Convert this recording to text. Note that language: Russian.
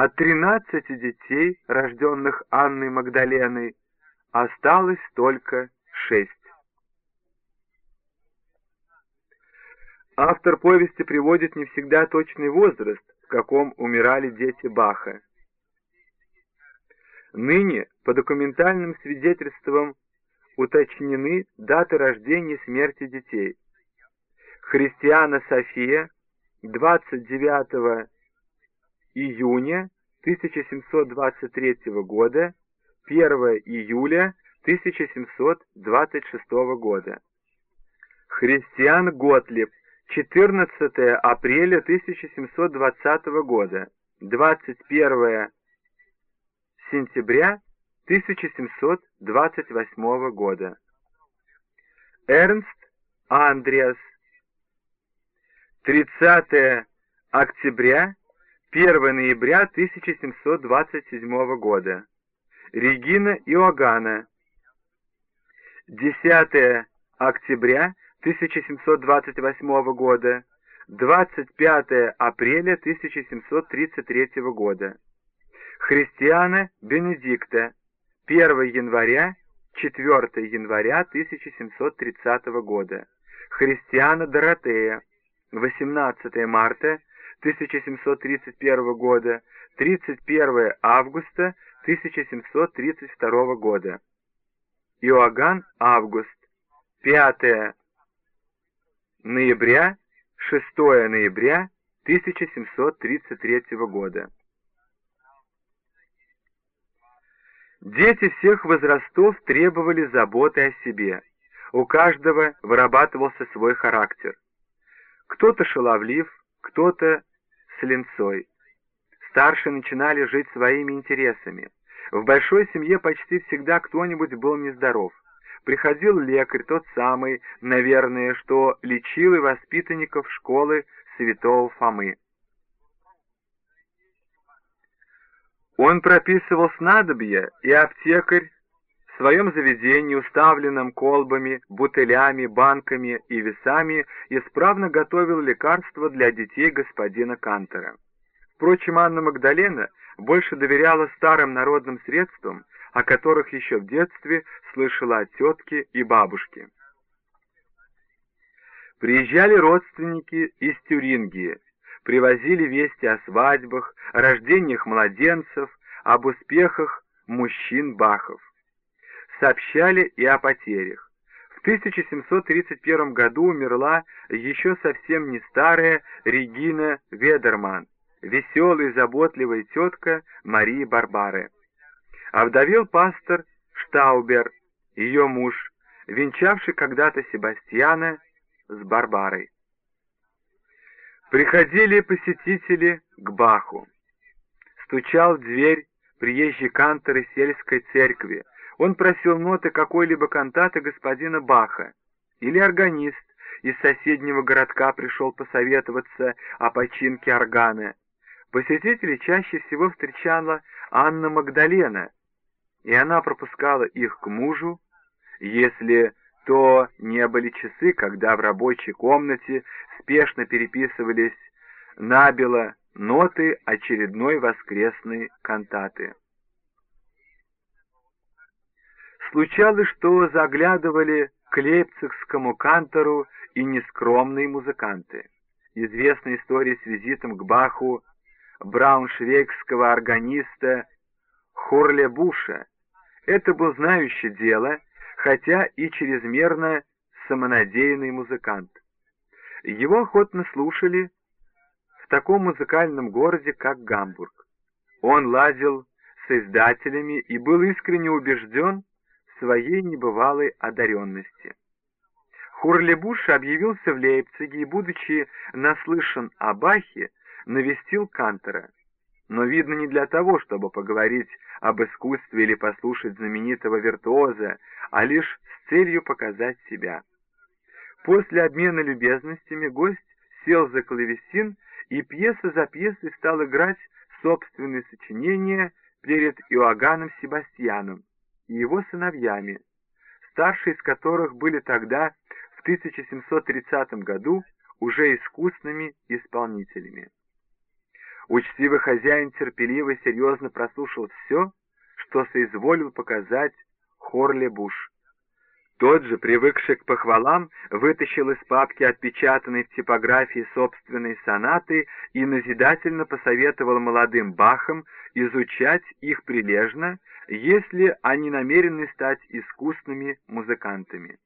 От тринадцати детей, рожденных Анной Магдаленой, осталось только шесть. Автор повести приводит не всегда точный возраст, в каком умирали дети Баха. Ныне по документальным свидетельствам уточнены даты рождения и смерти детей. Христиана София 29 июня 1723 года, 1 июля 1726 года. Христиан Готлиб 14 апреля 1720 года, 21 сентября 1728 года. Эрнст Андреас 30 октября 1 ноября 1727 года. Регина Иоганна 10 октября 1728 года, 25 апреля 1733 года. Христиана Бенедикта, 1 января, 4 января 1730 года. Христиана Доротея, 18 марта 1731 года, 31 августа 1732 года. Иоганн Август, 5 ноября, 6 ноября 1733 года. Дети всех возрастов требовали заботы о себе. У каждого вырабатывался свой характер. Кто-то шаловлив, кто-то с линцой. Старшие начинали жить своими интересами. В большой семье почти всегда кто-нибудь был нездоров. Приходил лекарь, тот самый, наверное, что лечил и воспитанников школы святого Фомы. Он прописывал снадобья, и аптекарь в своем заведении, уставленном колбами, бутылями, банками и весами, исправно готовил лекарства для детей господина Кантера. Впрочем, Анна Магдалена больше доверяла старым народным средствам, о которых еще в детстве слышала от тетки и бабушки. Приезжали родственники из Тюрингии, привозили вести о свадьбах, рождениях младенцев, об успехах мужчин-бахов. Сообщали и о потерях. В 1731 году умерла еще совсем не старая Регина Ведерман, веселая и заботливая тетка Марии Барбары. Овдовел пастор Штаубер, ее муж, венчавший когда-то Себастьяна с Барбарой. Приходили посетители к Баху. Стучал в дверь приезжий кантор сельской церкви. Он просил ноты какой-либо кантаты господина Баха. Или органист из соседнего городка пришел посоветоваться о починке органа. Посетителей чаще всего встречала Анна Магдалена, и она пропускала их к мужу, если то не были часы, когда в рабочей комнате спешно переписывались набело ноты очередной воскресной кантаты. Случалось, что заглядывали к лейпцигскому кантору и нескромные музыканты. Известна история с визитом к Баху брауншвейгского органиста Хурлебуша. Это был знающий дело, хотя и чрезмерно самонадеянный музыкант. Его охотно слушали в таком музыкальном городе, как Гамбург. Он ладил с издателями и был искренне убежден своей небывалой одаренности. Хурлебуш объявился в Лейпциге и, будучи наслышан о Бахе, навестил Кантера. Но, видно, не для того, чтобы поговорить об искусстве или послушать знаменитого виртуоза, а лишь с целью показать себя. После обмена любезностями гость сел за клавесин и пьеса за пьесой стал играть собственные сочинения перед Иоганном Себастьяном и его сыновьями, старшие из которых были тогда, в 1730 году, уже искусными исполнителями. Учтивый хозяин терпеливо и серьезно прослушал все, что соизволил показать Хорле-Буш. Тот же, привыкший к похвалам, вытащил из папки отпечатанной в типографии собственной сонаты и назидательно посоветовал молодым бахам изучать их прилежно, если они намерены стать искусными музыкантами.